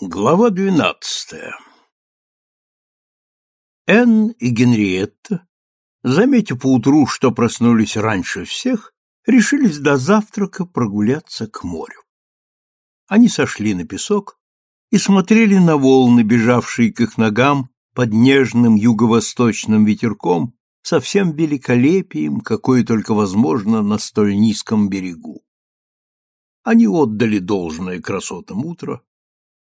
Глава двенадцатая Энн и Генриетта, заметив поутру, что проснулись раньше всех, решились до завтрака прогуляться к морю. Они сошли на песок и смотрели на волны, бежавшие к их ногам под нежным юго-восточным ветерком со всем великолепием, какое только возможно на столь низком берегу. Они отдали должное красотам утра,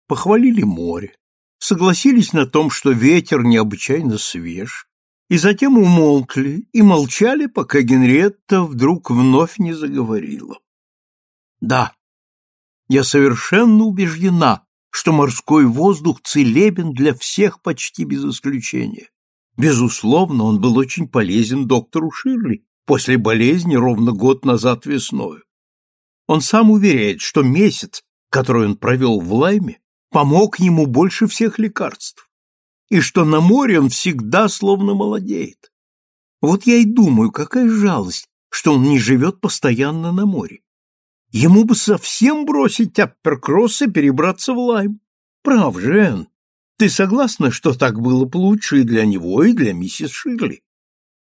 похвалили море, согласились на том, что ветер необычайно свеж, и затем умолкли и молчали, пока Генриетта вдруг вновь не заговорила. Да, я совершенно убеждена, что морской воздух целебен для всех почти без исключения. Безусловно, он был очень полезен доктору Ширли после болезни ровно год назад весною. Он сам уверяет, что месяц, который он провел в Лайме, помог ему больше всех лекарств, и что на море он всегда словно молодеет. Вот я и думаю, какая жалость, что он не живет постоянно на море. Ему бы совсем бросить апперкросс и перебраться в Лайм. Прав, Жен, ты согласна, что так было бы лучше и для него, и для миссис Ширли?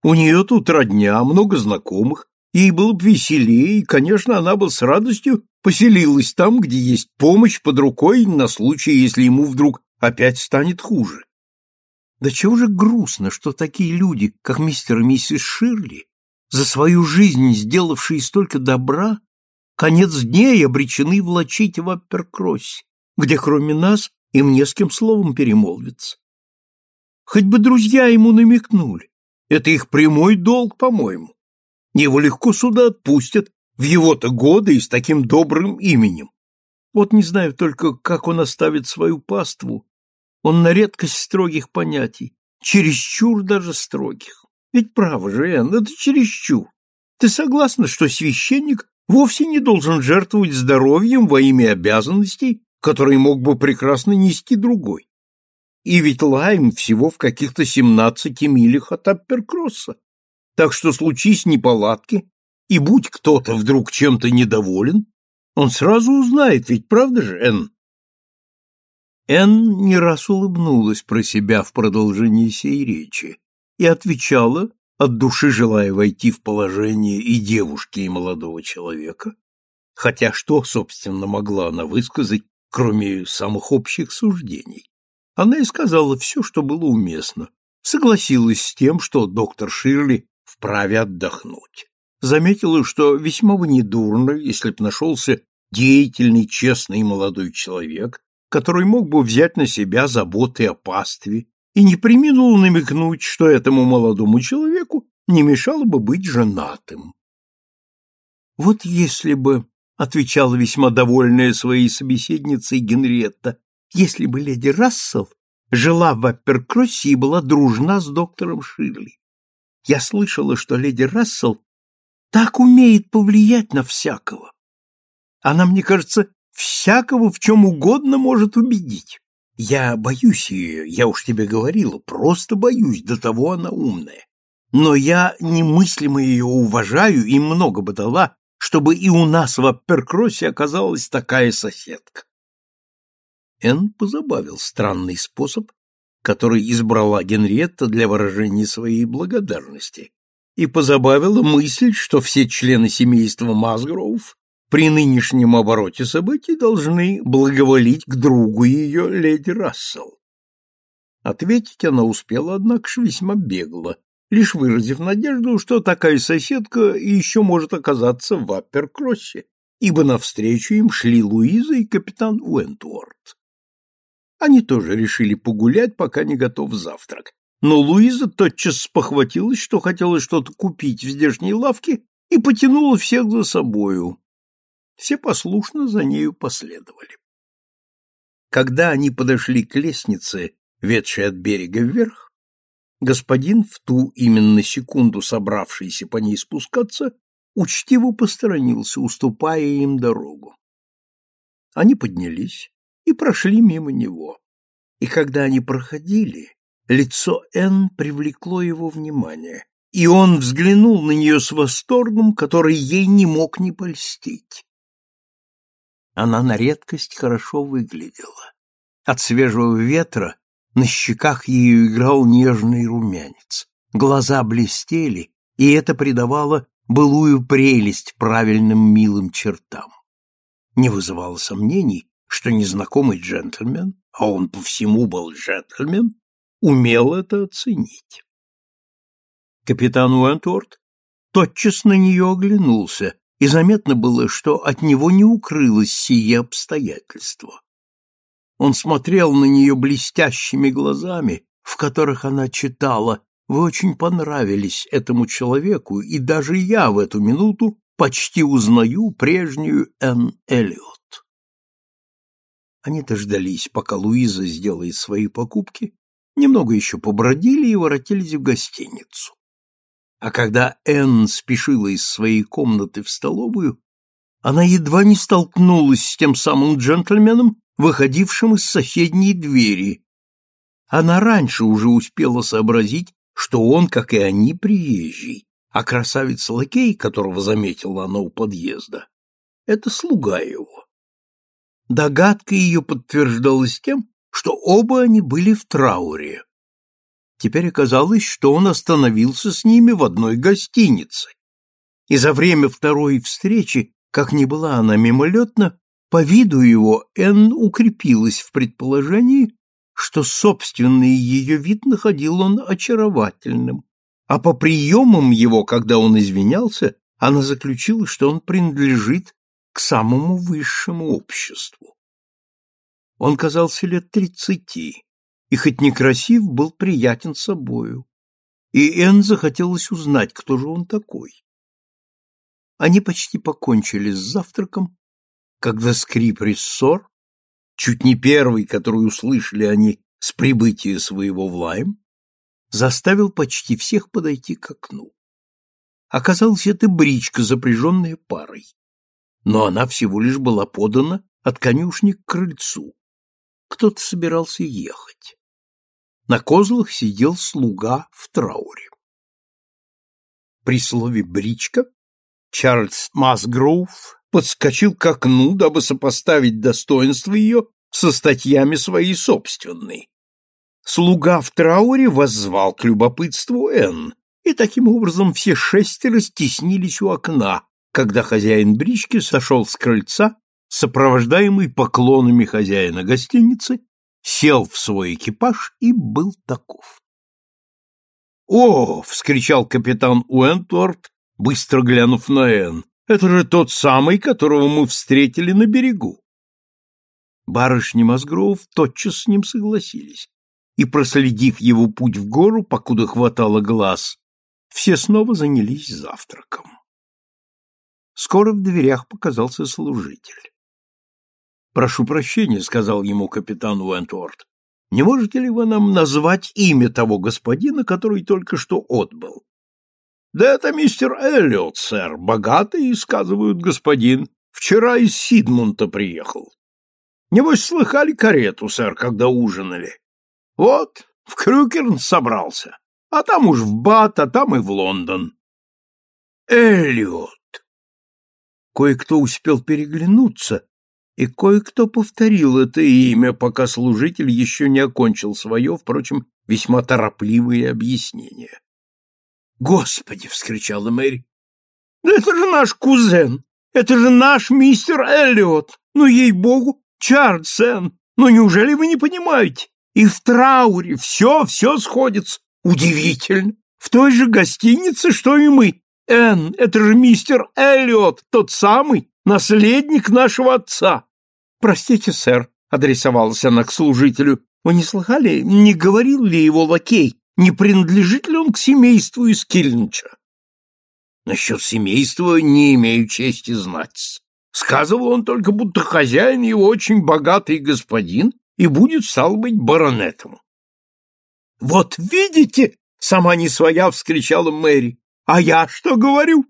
У нее тут родня, много знакомых, ей было бы веселее, и, конечно, она бы с радостью поселилась там, где есть помощь под рукой на случай, если ему вдруг опять станет хуже. Да чего же грустно, что такие люди, как мистер и миссис Ширли, за свою жизнь сделавшие столько добра, конец дней обречены влачить в апперкроссе, где кроме нас им не с кем словом перемолвиться. Хоть бы друзья ему намекнули. Это их прямой долг, по-моему. Его легко сюда отпустят, в его-то годы и с таким добрым именем. Вот не знаю только, как он оставит свою паству. Он на редкость строгих понятий, чересчур даже строгих. Ведь право же, Энн, это чересчур. Ты согласна, что священник вовсе не должен жертвовать здоровьем во имя обязанностей, которые мог бы прекрасно нести другой? И ведь Лайм всего в каких-то семнадцати милях от Апперкросса. Так что случись неполадки, и будь кто-то вдруг чем-то недоволен, он сразу узнает, ведь правда же, Энн? Энн не раз улыбнулась про себя в продолжении сей речи и отвечала, от души желая войти в положение и девушки, и молодого человека, хотя что, собственно, могла она высказать, кроме самых общих суждений. Она и сказала все, что было уместно, согласилась с тем, что доктор Ширли вправе отдохнуть заметила, что весьма бы недурно, если б нашелся деятельный, честный молодой человек, который мог бы взять на себя заботы о пастве, и не приминул намекнуть, что этому молодому человеку не мешало бы быть женатым. «Вот если бы», — отвечала весьма довольная своей собеседницей Генриетта, «если бы леди Рассел жила в Апперкроссе и была дружна с доктором Ширли. Я слышала, что леди Рассел так умеет повлиять на всякого. Она, мне кажется, всякого в чем угодно может убедить. Я боюсь ее, я уж тебе говорила, просто боюсь, до того она умная. Но я немыслимо ее уважаю и много бы дала, чтобы и у нас в Апперкроссе оказалась такая соседка. Эн позабавил странный способ, который избрала Генриетта для выражения своей благодарности, и позабавила мысль, что все члены семейства Масгроув при нынешнем обороте событий должны благоволить к другу ее, леди Рассел. Ответить она успела, однако ж весьма бегло, лишь выразив надежду, что такая соседка еще может оказаться в Апперкроссе, ибо навстречу им шли Луиза и капитан Уэнтуорт. Они тоже решили погулять, пока не готов завтрак, но Луиза тотчас спохватилась, что хотела что-то купить в здешней лавке, и потянула всех за собою. Все послушно за нею последовали. Когда они подошли к лестнице, ведшей от берега вверх, господин, в ту именно секунду собравшийся по ней спускаться, учтиво посторонился, уступая им дорогу. Они поднялись и прошли мимо него. И когда они проходили, Лицо Энн привлекло его внимание, и он взглянул на нее с восторгом, который ей не мог не польстить. Она на редкость хорошо выглядела. От свежего ветра на щеках ее играл нежный румянец. Глаза блестели, и это придавало былую прелесть правильным милым чертам. Не вызывало сомнений, что незнакомый джентльмен, а он по всему был джентльмен, умел это оценить. Капитан Уэнтворд тотчас на нее оглянулся, и заметно было, что от него не укрылось сие обстоятельство. Он смотрел на нее блестящими глазами, в которых она читала «Вы очень понравились этому человеку, и даже я в эту минуту почти узнаю прежнюю Энн Эллиот». Они дождались, пока Луиза сделает свои покупки, немного еще побродили и воротились в гостиницу. А когда Энн спешила из своей комнаты в столовую, она едва не столкнулась с тем самым джентльменом, выходившим из соседней двери. Она раньше уже успела сообразить, что он, как и они, приезжий, а красавец-лакей, которого заметила она у подъезда, это слуга его. Догадка ее подтверждалась тем, что оба они были в трауре. Теперь оказалось, что он остановился с ними в одной гостинице. И за время второй встречи, как ни была она мимолетна, по виду его Энн укрепилась в предположении, что собственный ее вид находил он очаровательным, а по приемам его, когда он извинялся, она заключила, что он принадлежит к самому высшему обществу. Он казался лет тридцати, и хоть некрасив, был приятен собою, и Энн захотелось узнать, кто же он такой. Они почти покончили с завтраком, когда скрип рессор, чуть не первый, который услышали они с прибытия своего в Лайм, заставил почти всех подойти к окну. Оказалось, это бричка, запряженная парой. Но она всего лишь была подана от конюшни к крыльцу. Кто-то собирался ехать. На козлах сидел слуга в трауре. При слове «бричка» Чарльз Масгроув подскочил к окну, дабы сопоставить достоинство ее со статьями своей собственной. Слуга в трауре воззвал к любопытству Энн, и таким образом все шестеро стеснились у окна, когда хозяин брички сошел с крыльца, сопровождаемый поклонами хозяина гостиницы, сел в свой экипаж и был таков. «О!» — вскричал капитан Уэнтворд, быстро глянув на Энн. Это же тот самый, которого мы встретили на берегу. Барышни Мозгров тотчас с ним согласились, и, проследив его путь в гору, покуда хватало глаз, все снова занялись завтраком. Скоро в дверях показался служитель. «Прошу прощения», — сказал ему капитан Уэнтворд. «Не можете ли вы нам назвать имя того господина, который только что отбыл?» Да это мистер Эллиот, сэр, богатый, сказывают, господин. Вчера из Сидмунта приехал. Небось, слыхали карету, сэр, когда ужинали? Вот, в Крюкерн собрался, а там уж в Бат, а там и в Лондон. Эллиот. Кое-кто успел переглянуться, и кое-кто повторил это имя, пока служитель еще не окончил свое, впрочем, весьма торопливое объяснение. «Господи!» — вскричала Мэри. «Да это же наш кузен! Это же наш мистер Эллиот! Ну, ей-богу, Чарльзен! Ну, неужели вы не понимаете? И в трауре все, все сходится. Удивительно! В той же гостинице, что и мы. Энн, это же мистер Эллиот, тот самый, наследник нашего отца. Простите, сэр, адресовалась она к служителю. Вы не слыхали, не говорил ли его лакей, не принадлежит ли он к семейству из Кильнича? Насчет семейства не имею чести знать. Сказывал он только, будто хозяин его очень богатый господин и будет, стал быть, баронетом. — Вот видите, — сама не своя вскричала Мэри, — а я что говорю?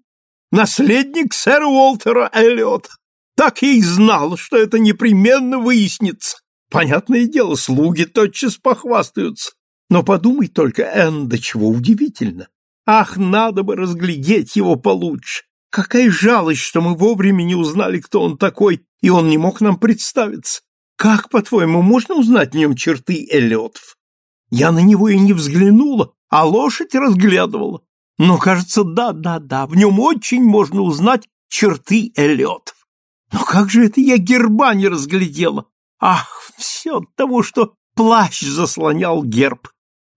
Наследник сэра Уолтера Эллиота. Так я и знал, что это непременно выяснится. Понятное дело, слуги тотчас похвастаются. Но подумай только, Энн, до чего удивительно. Ах, надо бы разглядеть его получше. Какая жалость, что мы вовремя не узнали, кто он такой, и он не мог нам представиться. Как, по-твоему, можно узнать в нем черты Эллиотов? Я на него и не взглянула, а лошадь разглядывала. Но, кажется, да-да-да, в нем очень можно узнать черты Эллиотов. Но как же это я герба не разглядела? Ах, все от того, что плащ заслонял герб.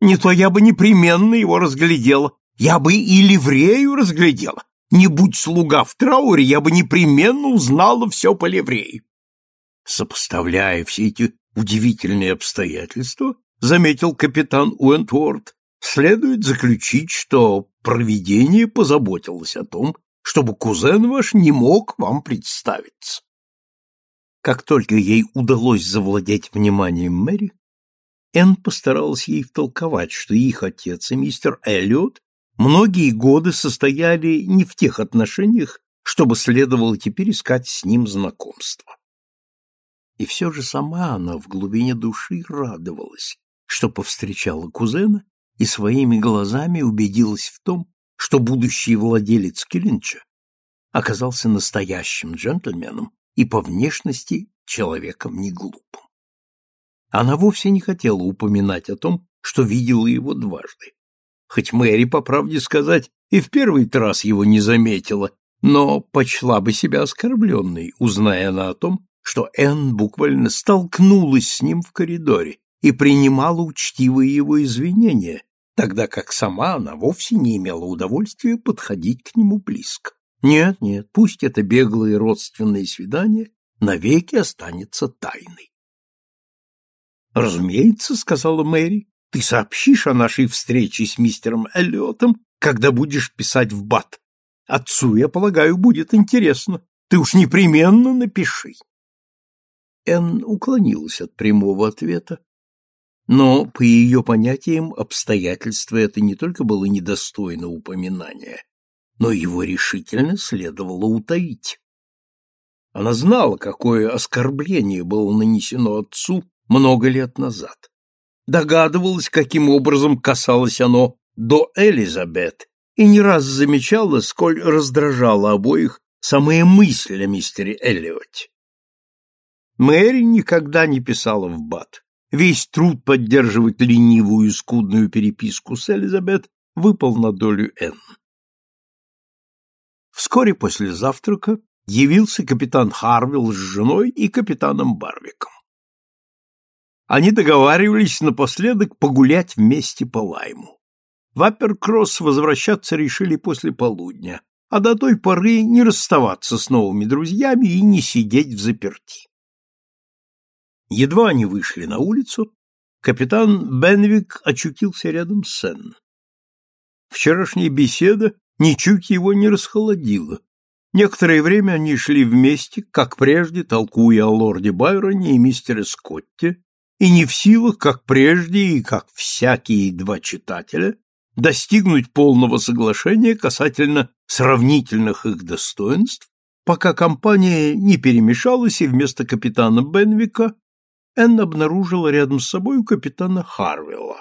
Не то я бы непременно его разглядела. Я бы и ливрею разглядела. Не будь слуга в трауре, я бы непременно узнала все по ливрею. Сопоставляя все эти удивительные обстоятельства, заметил капитан Уэнтворд, следует заключить, что провидение позаботилось о том, чтобы кузен ваш не мог вам представиться. Как только ей удалось завладеть вниманием Мэри, Энн постаралась ей втолковать, что их отец и мистер Эллиот многие годы состояли не в тех отношениях, чтобы следовало теперь искать с ним знакомство. И все же сама она в глубине души радовалась, что повстречала кузена и своими глазами убедилась в том, что будущий владелец Киллинча оказался настоящим джентльменом и по внешности человеком не глупым. Она вовсе не хотела упоминать о том, что видела его дважды. Хоть Мэри, по правде сказать, и в первый раз его не заметила, но почла бы себя оскорбленной, узная она о том, что Энн буквально столкнулась с ним в коридоре и принимала учтивые его извинения, тогда как сама она вовсе не имела удовольствия подходить к нему близко. Нет, нет, пусть это беглое родственное свидание навеки останется тайной. «Разумеется», — сказала Мэри, — «ты сообщишь о нашей встрече с мистером Эллиотом, когда будешь писать в БАТ. Отцу, я полагаю, будет интересно. Ты уж непременно напиши». Энн уклонилась от прямого ответа, но, по ее понятиям, обстоятельство это не только было недостойно упоминания, но его решительно следовало утаить. Она знала, какое оскорбление было нанесено отцу много лет назад. Догадывалась, каким образом касалось оно до Элизабет, и не раз замечала, сколь раздражала обоих самые мысли о мистере Эллиоте. Мэри никогда не писала в Бат. Весь труд поддерживать ленивую и скудную переписку с Элизабет выпал на долю Энн. Вскоре после завтрака явился капитан Харвилл с женой и капитаном Барвиком. Они договаривались напоследок погулять вместе по Лайму. В Апперкросс возвращаться решили после полудня, а до той поры не расставаться с новыми друзьями и не сидеть в заперти. Едва они вышли на улицу, капитан Бенвик очутился рядом с Сен. Вчерашняя беседа ничуть его не расхолодила. Некоторое время они шли вместе, как прежде, толкуя о лорде Байроне и мистере Скотте, и не в силах, как прежде и как всякие два читателя, достигнуть полного соглашения касательно сравнительных их достоинств, пока компания не перемешалась и вместо капитана Бенвика Энн обнаружила рядом с собой капитана Харвилла.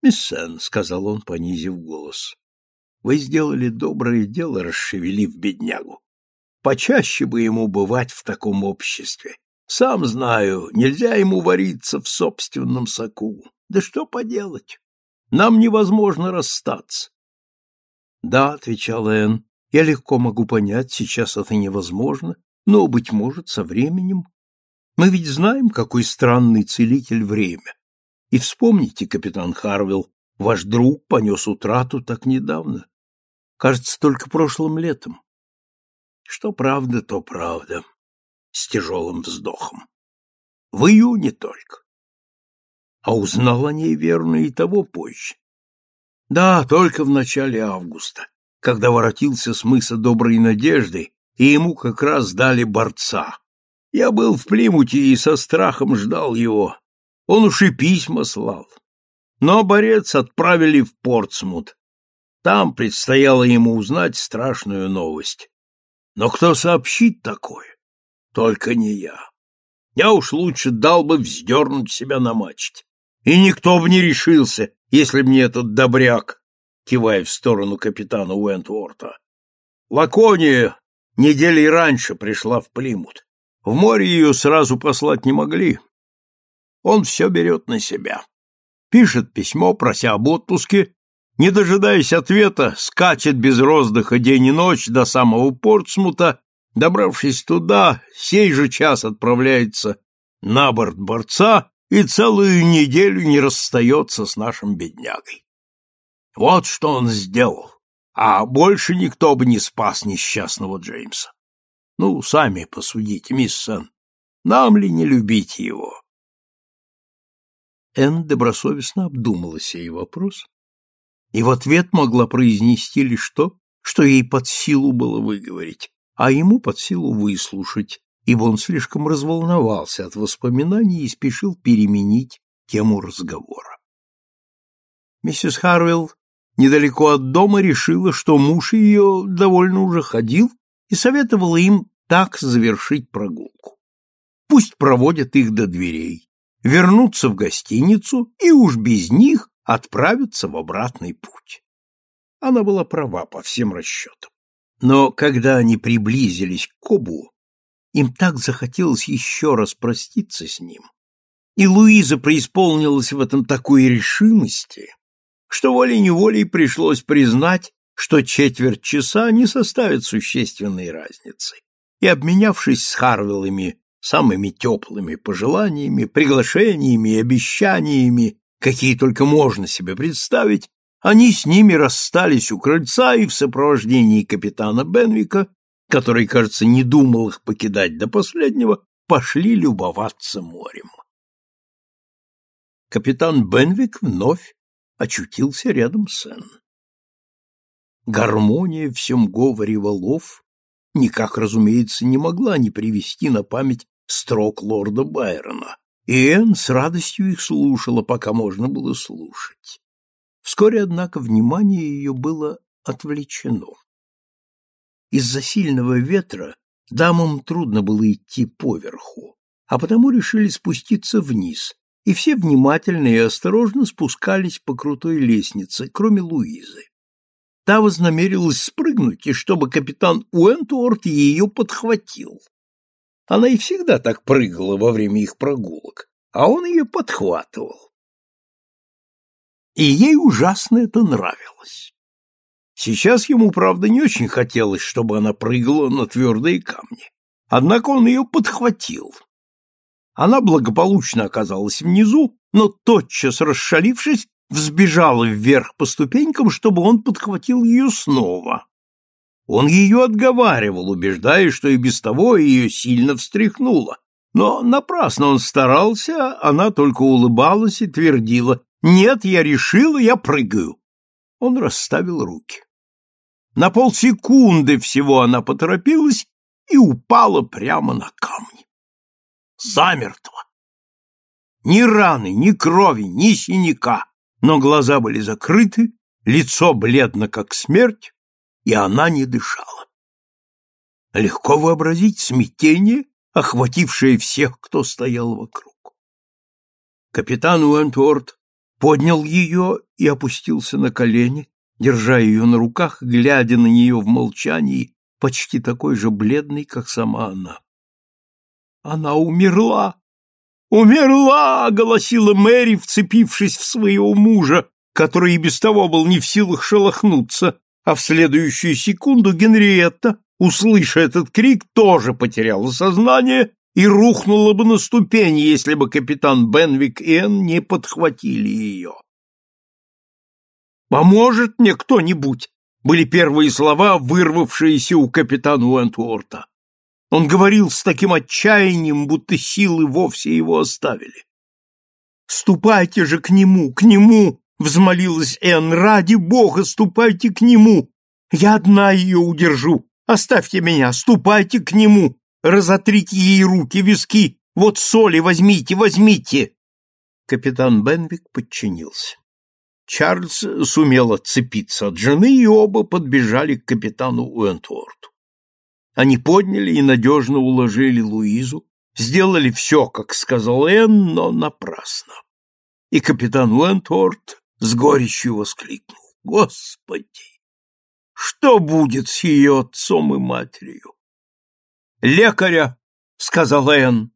«Мисс Сен», — сказал он, понизив голос, — «вы сделали доброе дело, расшевелив беднягу. Почаще бы ему бывать в таком обществе. Сам знаю, нельзя ему вариться в собственном соку. Да что поделать? Нам невозможно расстаться. Да, отвечала Энн, я легко могу понять, сейчас это невозможно, но, быть может, со временем мы ведь знаем, какой странный целитель время. И вспомните, капитан Харвилл, ваш друг понес утрату так недавно. Кажется, только прошлым летом. Что правда, то правда. С тяжелым вздохом. В июне только. А узнал о ней, верно, и того позже. Да, только в начале августа, когда воротился с мыса Доброй Надежды, и ему как раз дали борца, я был в Плимуте и со страхом ждал его. Он уж и письма слал. Но борец отправили в Портсмут. Там предстояло ему узнать страшную новость. Но кто сообщит такое? Только не я. Я уж лучше дал бы вздернуть себя на мачте. И никто бы не решился, если б не этот добряк, кивая в сторону капитана Уэнтворта. Лакония недели раньше пришла в Плимут В море ее сразу послать не могли. Он все берет на себя. Пишет письмо, прося об отпуске, не дожидаясь ответа, скачет без роздыха день и ночь до самого Портсмута, добравшись туда, сей же час отправляется на борт борца и целую неделю не расстается с нашим беднягой. Вот что он сделал, а больше никто бы не спас несчастного Джеймса. Ну, сами посудите, мисс Сэн, нам ли не любить его? Энн добросовестно обдумала сей вопрос и в ответ могла произнести лишь то, что ей под силу было выговорить, а ему под силу выслушать, ибо он слишком разволновался от воспоминаний и спешил переменить тему разговора. Миссис Харвилл недалеко от дома решила, что муж ее довольно уже ходил и советовала им так завершить прогулку. Пусть проводят их до дверей, вернутся в гостиницу и уж без них отправятся в обратный путь. Она была права по всем расчетам. Но когда они приблизились к Кобу, им так захотелось еще раз проститься с ним, и Луиза преисполнилась в этом такой решимости, что волей-неволей пришлось признать, что четверть часа не составит существенной разницы, и, обменявшись с Харвиллами самыми теплыми пожеланиями, приглашениями и обещаниями, какие только можно себе представить, они с ними расстались у крыльца и в сопровождении капитана Бенвика, который, кажется, не думал их покидать до последнего, пошли любоваться морем. Капитан Бенвик вновь очутился рядом с Энн. Гармония в всем говоре валов никак, разумеется, не могла не привести на память строк лорда Байрона, и Энн с радостью их слушала, пока можно было слушать. Вскоре, однако, внимание ее было отвлечено. Из-за сильного ветра дамам трудно было идти поверху, а потому решили спуститься вниз, и все внимательно и осторожно спускались по крутой лестнице, кроме Луизы. Та вознамерилась спрыгнуть, и чтобы капитан Уэнтуорт ее подхватил. Она и всегда так прыгала во время их прогулок, а он ее подхватывал. И ей ужасно это нравилось. Сейчас ему, правда, не очень хотелось, чтобы она прыгала на твердые камни. Однако он ее подхватил. Она благополучно оказалась внизу, но тотчас расшалившись, взбежала вверх по ступенькам, чтобы он подхватил ее снова. Он ее отговаривал, убеждая, что и без того ее сильно встряхнуло. Но напрасно он старался, она только улыбалась и твердила «Нет, я решила, я прыгаю». Он расставил руки. На полсекунды всего она поторопилась и упала прямо на камни. Замертво. Ни раны, ни крови, ни синяка, но глаза были закрыты, лицо бледно, как смерть, и она не дышала. Легко вообразить смятение, охватившее всех, кто стоял вокруг. Капитан Уэнтворд поднял ее и опустился на колени, держа ее на руках, глядя на нее в молчании, почти такой же бледный, как сама она. «Она умерла! Умерла!» — голосила Мэри, вцепившись в своего мужа, который и без того был не в силах шелохнуться, а в следующую секунду Генриетта, услыша этот крик, тоже потеряла сознание и рухнула бы на ступень, если бы капитан Бенвик и Энн не подхватили ее. «Поможет мне кто-нибудь?» были первые слова, вырвавшиеся у капитана Уэнтворта. Он говорил с таким отчаянием, будто силы вовсе его оставили. «Ступайте же к нему, к нему!» взмолилась Энн. Ради бога, ступайте к нему. Я одна ее удержу. Оставьте меня, ступайте к нему. Разотрите ей руки, виски. Вот соли возьмите, возьмите. Капитан Бенвик подчинился. Чарльз сумел отцепиться от жены, и оба подбежали к капитану Уэнтворту. Они подняли и надежно уложили Луизу, сделали все, как сказал Энн, но напрасно. И капитан Уэнтворт с горечью воскликнул. Господи! Что будет с ее отцом и матерью? Лекаря! сказала Энн.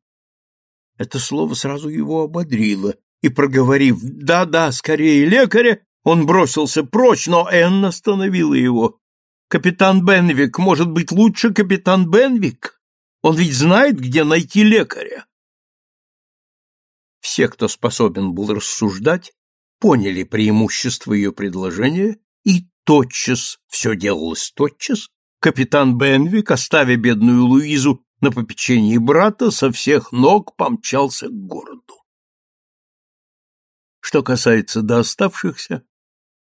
Это слово сразу его ободрило, и, проговорив «да-да, скорее лекаря», он бросился прочь, но Энн остановила его. «Капитан Бенвик, может быть, лучше капитан Бенвик? Он ведь знает, где найти лекаря». Все, кто способен был рассуждать, поняли преимущество ее предложения, и тотчас, все делалось тотчас, капитан Бенвик, оставя бедную Луизу на попечении брата, со всех ног помчался к городу. Что касается до оставшихся,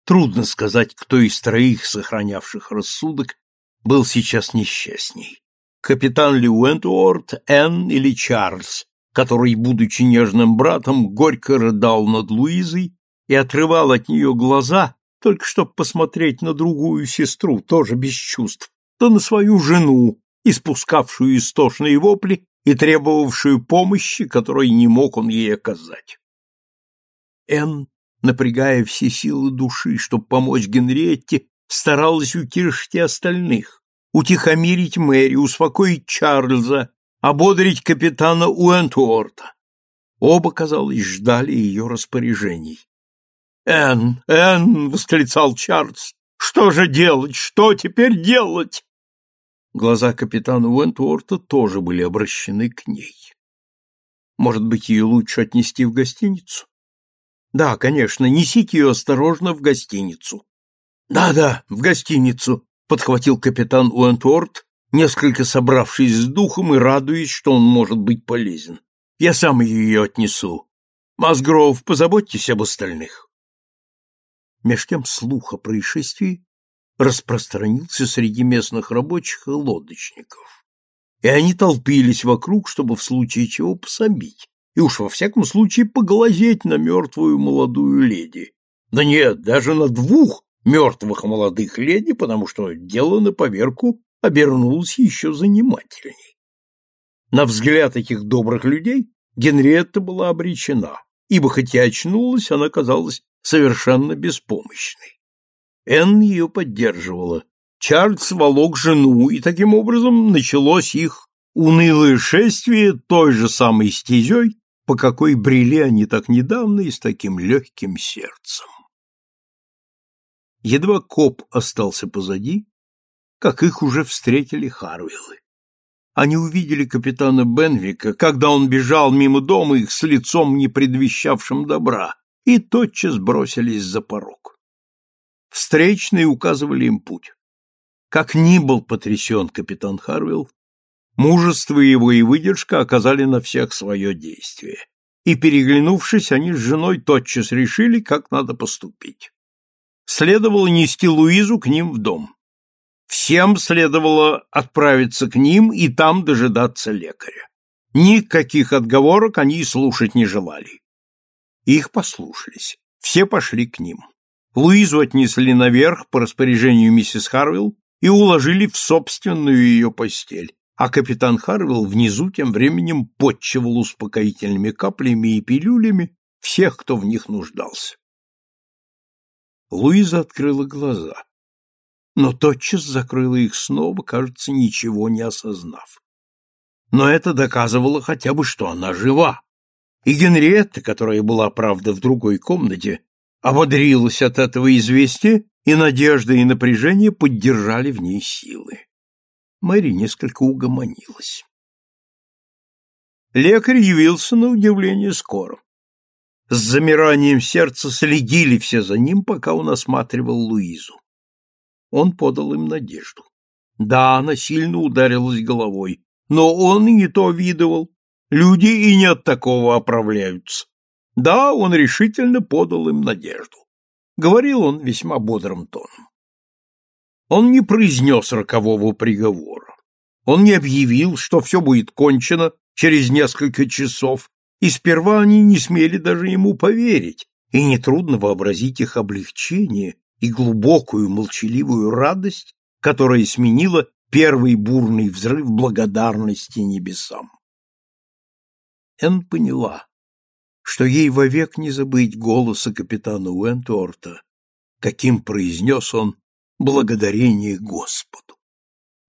трудно сказать, кто из троих, сохранявших рассудок, был сейчас несчастней. Капитан Льюентуорт, Энн или Чарльз, который, будучи нежным братом, горько рыдал над Луизой и отрывал от нее глаза, только чтобы посмотреть на другую сестру, тоже без чувств, то на свою жену, испускавшую истошные вопли и требовавшую помощи, которой не мог он ей оказать. Энн, напрягая все силы души, чтобы помочь Генриетте, старалась утешить и остальных, утихомирить Мэри, успокоить Чарльза, ободрить капитана Уэнтуорта. Оба, казалось, ждали ее распоряжений. «Энн, Энн!» — восклицал Чарльз. «Что же делать? Что теперь делать?» Глаза капитана Уэнтуорта тоже были обращены к ней. «Может быть, ее лучше отнести в гостиницу?» «Да, конечно, несите ее осторожно в гостиницу». «Да-да, в гостиницу», — подхватил капитан Уэнтуорт, несколько собравшись с духом и радуясь, что он может быть полезен. «Я сам ее отнесу. Мазгров, позаботьтесь об остальных». Меж тем слух о происшествии распространился среди местных рабочих и лодочников, и они толпились вокруг, чтобы в случае чего пособить, и уж во всяком случае поглазеть на мертвую молодую леди. Да нет, даже на двух мертвых молодых леди, потому что дело на поверку обернулось еще занимательней. На взгляд этих добрых людей Генриетта была обречена, ибо хоть и очнулась, она казалась совершенно беспомощной. Энн ее поддерживала. Чарльз волок жену, и таким образом началось их унылое шествие той же самой стезей, по какой брели они так недавно и с таким легким сердцем. Едва коп остался позади, как их уже встретили Харвиллы. Они увидели капитана Бенвика, когда он бежал мимо дома их с лицом, не предвещавшим добра, и тотчас бросились за порог. Встречные указывали им путь. Как ни был потрясен капитан Харвилл, мужество его и выдержка оказали на всех свое действие, и, переглянувшись, они с женой тотчас решили, как надо поступить. Следовало нести Луизу к ним в дом. Всем следовало отправиться к ним и там дожидаться лекаря. Никаких отговорок они и слушать не желали. Их послушались. Все пошли к ним. Луизу отнесли наверх по распоряжению миссис Харвилл и уложили в собственную ее постель, а капитан Харвилл внизу тем временем подчевал успокоительными каплями и пилюлями всех, кто в них нуждался. Луиза открыла глаза, но тотчас закрыла их снова, кажется, ничего не осознав. Но это доказывало хотя бы, что она жива. И Генриетта, которая была, правда, в другой комнате, ободрилась от этого известия, и надежда и напряжение поддержали в ней силы. Мэри несколько угомонилась. Лекарь явился на удивление скоро. С замиранием сердца следили все за ним, пока он осматривал Луизу. Он подал им надежду. Да, она сильно ударилась головой, но он и не то видывал, Люди и не от такого оправляются. Да, он решительно подал им надежду. Говорил он весьма бодрым тоном. Он не произнес рокового приговора. Он не объявил, что все будет кончено через несколько часов, и сперва они не смели даже ему поверить, и нетрудно вообразить их облегчение и глубокую молчаливую радость, которая сменила первый бурный взрыв благодарности небесам. Энн поняла, что ей вовек не забыть голоса капитана Уэнтуорта, каким произнес он благодарение Господу,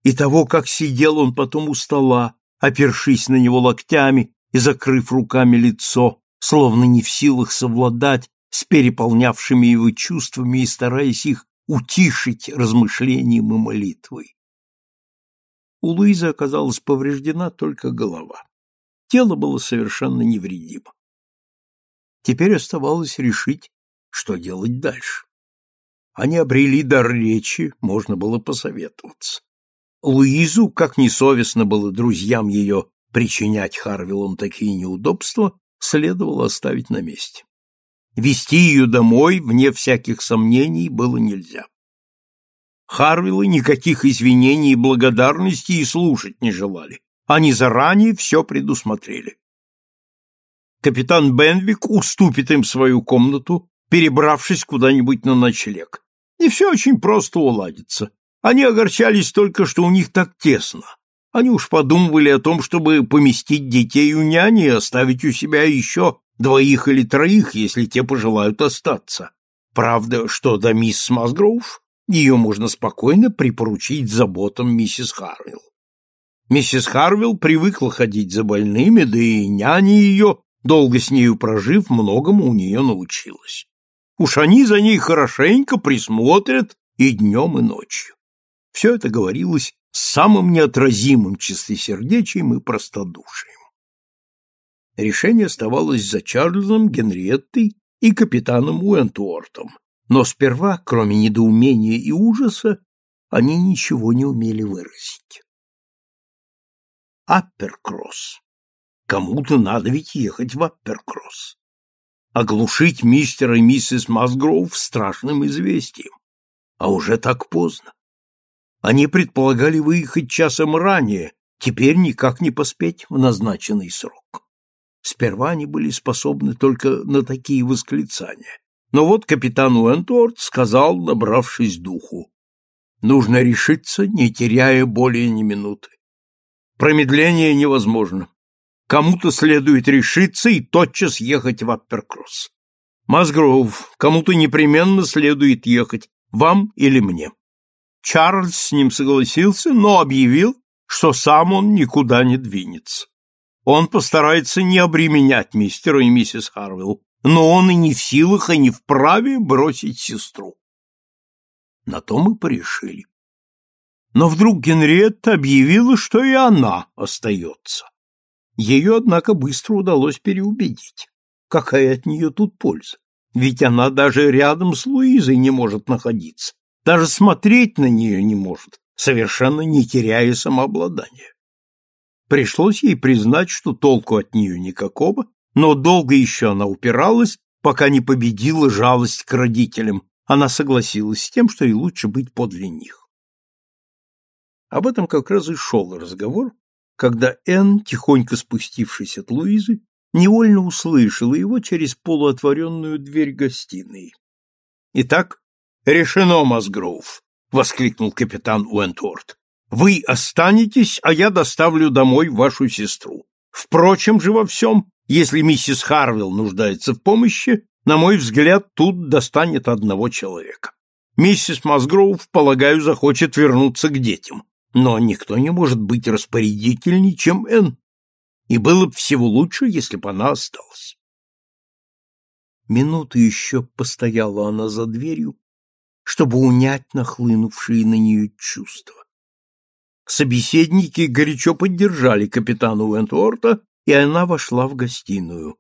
и того, как сидел он потом у стола, опершись на него локтями и закрыв руками лицо, словно не в силах совладать с переполнявшими его чувствами и стараясь их утишить размышлением и молитвой. У Луизы оказалась повреждена только голова. Тело было совершенно невредимо. Теперь оставалось решить, что делать дальше. Они обрели дар речи, можно было посоветоваться. Луизу, как несовестно было друзьям ее причинять Харвиллам такие неудобства, следовало оставить на месте. Вести ее домой, вне всяких сомнений, было нельзя. Харвиллы никаких извинений и благодарности и слушать не желали. Они заранее все предусмотрели. Капитан Бенвик уступит им свою комнату, перебравшись куда-нибудь на ночлег. И все очень просто уладится. Они огорчались только, что у них так тесно. Они уж подумывали о том, чтобы поместить детей у няни и оставить у себя еще двоих или троих, если те пожелают остаться. Правда, что до мисс Масгроув, ее можно спокойно припоручить заботам миссис Харвилл. Миссис Харвилл привыкла ходить за больными, да и няня ее, долго с нею прожив, многому у нее научилась. Уж они за ней хорошенько присмотрят и днем, и ночью. Все это говорилось с самым неотразимым чистосердечием и простодушием. Решение оставалось за Чарльзом, Генриеттой и капитаном Уэнтуортом, но сперва, кроме недоумения и ужаса, они ничего не умели выразить. Апперкросс. Кому-то надо ведь ехать в Апперкросс. Оглушить мистера и миссис Масгроув страшным известием. А уже так поздно. Они предполагали выехать часом ранее, теперь никак не поспеть в назначенный срок. Сперва они были способны только на такие восклицания. Но вот капитан Уэнтворд сказал, набравшись духу, «Нужно решиться, не теряя более ни минуты. Промедление невозможно. Кому-то следует решиться и тотчас ехать в Апперкросс. Мазгров, кому-то непременно следует ехать, вам или мне. Чарльз с ним согласился, но объявил, что сам он никуда не двинется. Он постарается не обременять мистера и миссис Харвилл, но он и не в силах, и не вправе бросить сестру. На то мы порешили. Но вдруг Генриетта объявила, что и она остается. Ее, однако, быстро удалось переубедить. Какая от нее тут польза? Ведь она даже рядом с Луизой не может находиться даже смотреть на нее не может, совершенно не теряя самообладания. Пришлось ей признать, что толку от нее никакого, но долго еще она упиралась, пока не победила жалость к родителям. Она согласилась с тем, что и лучше быть подле них. Об этом как раз и шел разговор, когда Энн, тихонько спустившись от Луизы, невольно услышала его через полуотворенную дверь гостиной. Итак, Решено, Мазгроув, воскликнул капитан Уэнтворд. Вы останетесь, а я доставлю домой вашу сестру. Впрочем же во всем, если миссис Харвилл нуждается в помощи, на мой взгляд, тут достанет одного человека. Миссис Мазгроув, полагаю, захочет вернуться к детям, но никто не может быть распорядительней, чем Энн, и было бы всего лучше, если бы она осталась. Минуту еще постояла она за дверью, чтобы унять нахлынувшие на нее чувства. Собеседники горячо поддержали капитана Уэнтворта, и она вошла в гостиную.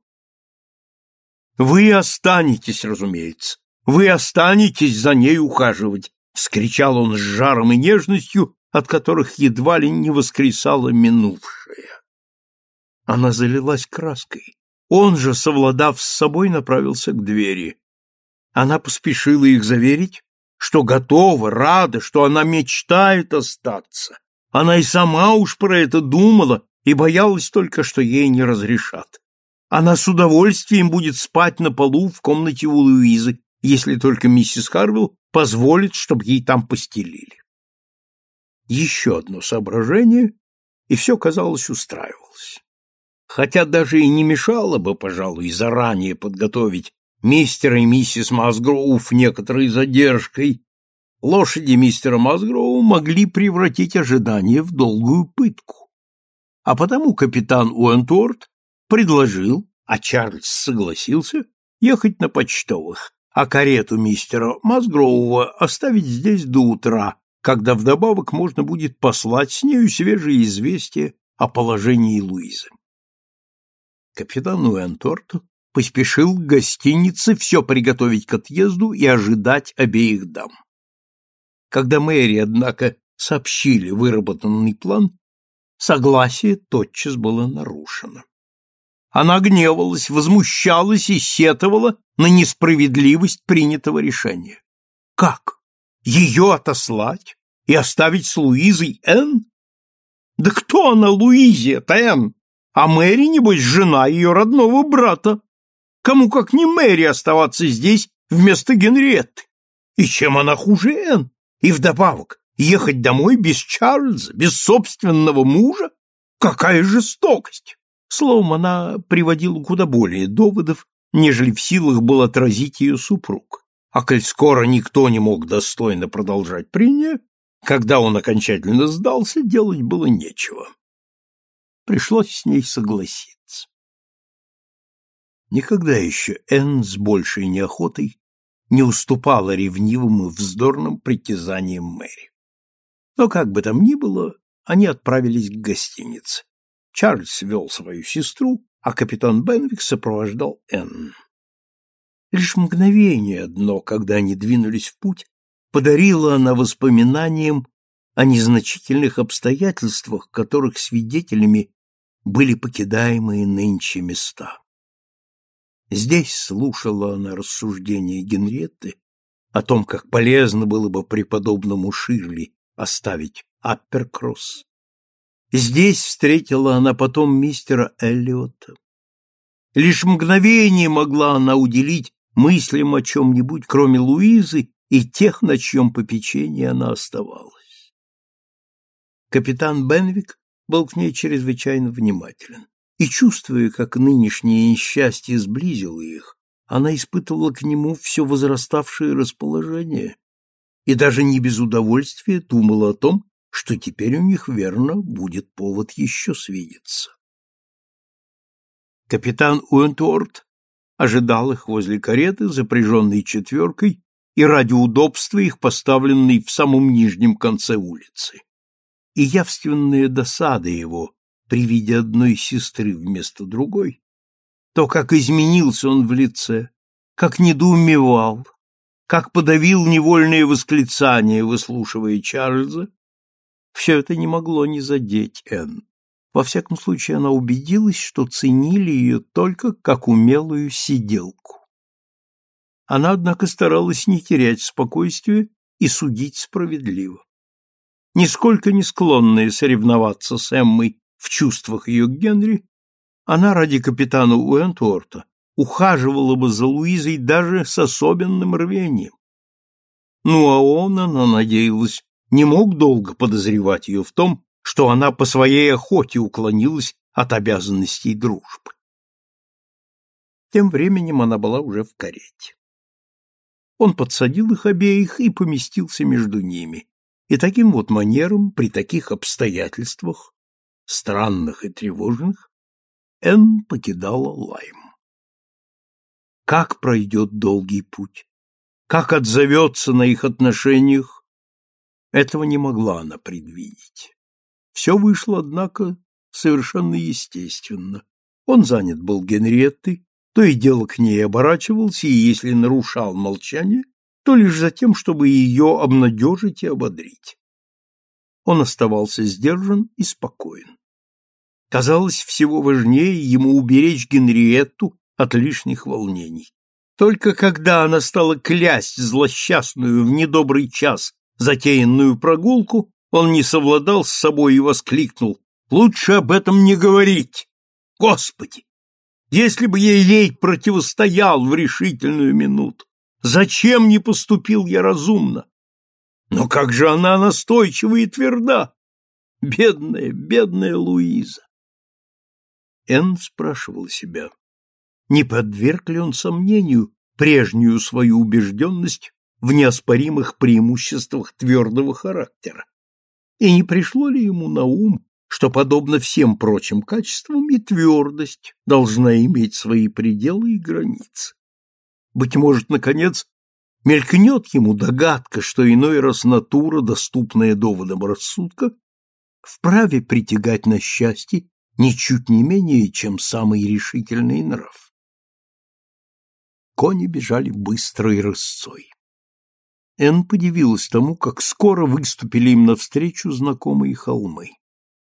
«Вы останетесь, разумеется, вы останетесь за ней ухаживать!» — вскричал он с жаром и нежностью, от которых едва ли не воскресало минувшее. Она залилась краской. Он же, совладав с собой, направился к двери. Она поспешила их заверить, что готова, рада, что она мечтает остаться. Она и сама уж про это думала и боялась только, что ей не разрешат. Она с удовольствием будет спать на полу в комнате у Луизы, если только миссис Харвилл позволит, чтобы ей там постелили. Еще одно соображение, и все, казалось, устраивалось. Хотя даже и не мешало бы, пожалуй, заранее подготовить мистера и миссис Масгроув некоторой задержкой, лошади мистера Масгроу могли превратить ожидание в долгую пытку. а потому капитан Уэнтворд предложил, а Чарльз согласился, ехать на почтовых, а карету мистера Масгроува оставить здесь до утра, когда вдобавок можно будет послать с нею свежие известия о положении Луизы. Капитан Уэнтворд поспешил к гостинице все приготовить к отъезду и ожидать обеих дам. Когда Мэри, однако, сообщили выработанный план, согласие тотчас было нарушено. Она гневалась, возмущалась и сетовала на несправедливость принятого решения. Как? Ее отослать и оставить с Луизой Н? Да кто она Луизе-то Н? А Мэри, небось, жена ее родного брата. Кому как не Мэри оставаться здесь вместо Генриетты? И чем она хуже Энн? И вдобавок, ехать домой без Чарльза, без собственного мужа? Какая жестокость! Словом, она приводила куда более доводов, нежели в силах был отразить ее супруг. А коль скоро никто не мог достойно продолжать прения, когда он окончательно сдался, делать было нечего. Пришлось с ней согласиться. Никогда еще Энн с большей неохотой не уступала ревнивым и вздорным притязаниям Мэри. Но как бы там ни было, они отправились к гостинице. Чарльз вел свою сестру, а капитан Бенвик сопровождал Энн. Лишь мгновение одно, когда они двинулись в путь, подарила она воспоминаниям о незначительных обстоятельствах, которых свидетелями были покидаемые нынче места. Здесь слушала она рассуждения Генриетты о том, как полезно было бы преподобному Ширли оставить Апперкросс. Здесь встретила она потом мистера Эллиота. Лишь мгновение могла она уделить мыслям о чем-нибудь, кроме Луизы и тех, на чьем попечении она оставалась. Капитан Бенвик был к ней чрезвычайно внимателен и, чувствуя, как нынешнее несчастье сблизило их, она испытывала к нему все возраставшее расположение и даже не без удовольствия думала о том, что теперь у них, верно, будет повод еще свидеться. Капитан Уэнтворд ожидал их возле кареты, запряженной четверкой, и ради удобства их поставленной в самом нижнем конце улицы. И явственная досада его при виде одной сестры вместо другой, то, как изменился он в лице, как недоумевал, как подавил невольные восклицания, выслушивая Чарльза, все это не могло не задеть Энн. Во всяком случае, она убедилась, что ценили ее только как умелую сиделку. Она, однако, старалась не терять спокойствия и судить справедливо. Нисколько не склонная соревноваться с Эммой в чувствах ее к Генри, она ради капитана Уэнтворта ухаживала бы за Луизой даже с особенным рвением. Ну а он, она надеялась, не мог долго подозревать ее в том, что она по своей охоте уклонилась от обязанностей дружбы. Тем временем она была уже в карете. Он подсадил их обеих и поместился между ними, и таким вот манером, при таких обстоятельствах, странных и тревожных, Энн покидала Лайм. Как пройдет долгий путь? Как отзовется на их отношениях? Этого не могла она предвидеть. Все вышло, однако, совершенно естественно. Он занят был Генриеттой, то и дело к ней оборачивался, и если нарушал молчание, то лишь за тем, чтобы ее обнадежить и ободрить он оставался сдержан и спокоен. Казалось, всего важнее ему уберечь Генриетту от лишних волнений. Только когда она стала клясть злосчастную в недобрый час затеянную прогулку, он не совладал с собой и воскликнул «Лучше об этом не говорить! Господи! Если бы я ей противостоял в решительную минуту, зачем не поступил я разумно? Но как же она настойчива и тверда! Бедная, бедная Луиза! Энн спрашивал себя, не подверг ли он сомнению прежнюю свою убежденность в неоспоримых преимуществах твердого характера, и не пришло ли ему на ум, что, подобно всем прочим качествам, и твердость должна иметь свои пределы и границы. Быть может, наконец, мелькнет ему догадка, что иной раз натура, доступная доводам рассудка, вправе притягать на счастье ничуть не менее, чем самый решительный нрав. Кони бежали быстрой рысцой. Энн подивилась тому, как скоро выступили им навстречу знакомые холмы.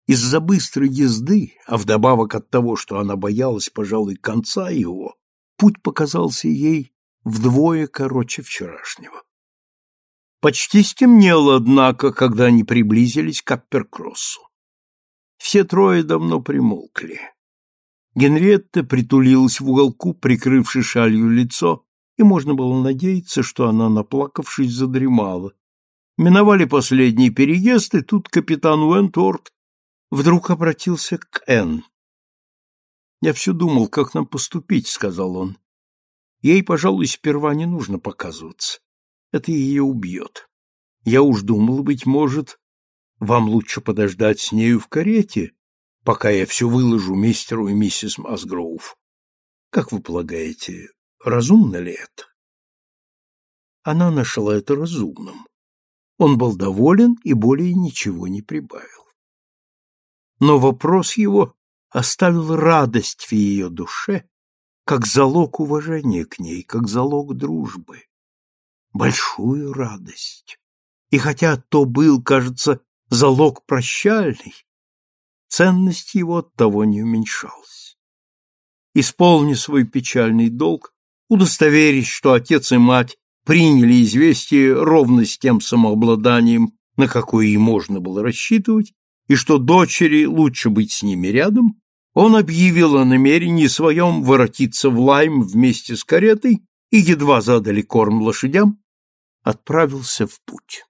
Из-за быстрой езды, а вдобавок от того, что она боялась, пожалуй, конца его, путь показался ей вдвое короче вчерашнего. Почти стемнело, однако, когда они приблизились к Апперкроссу. Все трое давно примолкли. Генриетта притулилась в уголку, прикрывши шалью лицо, и можно было надеяться, что она, наплакавшись, задремала. Миновали последний переезд, и тут капитан Уэнтворд вдруг обратился к Энн. «Я все думал, как нам поступить», — сказал он. «Ей, пожалуй, сперва не нужно показываться. Это ее убьет. Я уж думал, быть может, вам лучше подождать с нею в карете, пока я все выложу мистеру и миссис Масгроув. Как вы полагаете, разумно ли это? Она нашла это разумным. Он был доволен и более ничего не прибавил. Но вопрос его оставил радость в ее душе, как залог уважения к ней, как залог дружбы. Большую радость. И хотя то был, кажется, залог прощальный, ценность его от того не уменьшалась. Исполни свой печальный долг, удостоверясь, что отец и мать приняли известие ровно с тем самообладанием, на какое и можно было рассчитывать, и что дочери лучше быть с ними рядом, он объявил о намерении своем воротиться в Лайм вместе с каретой и, едва задали корм лошадям, отправился в путь.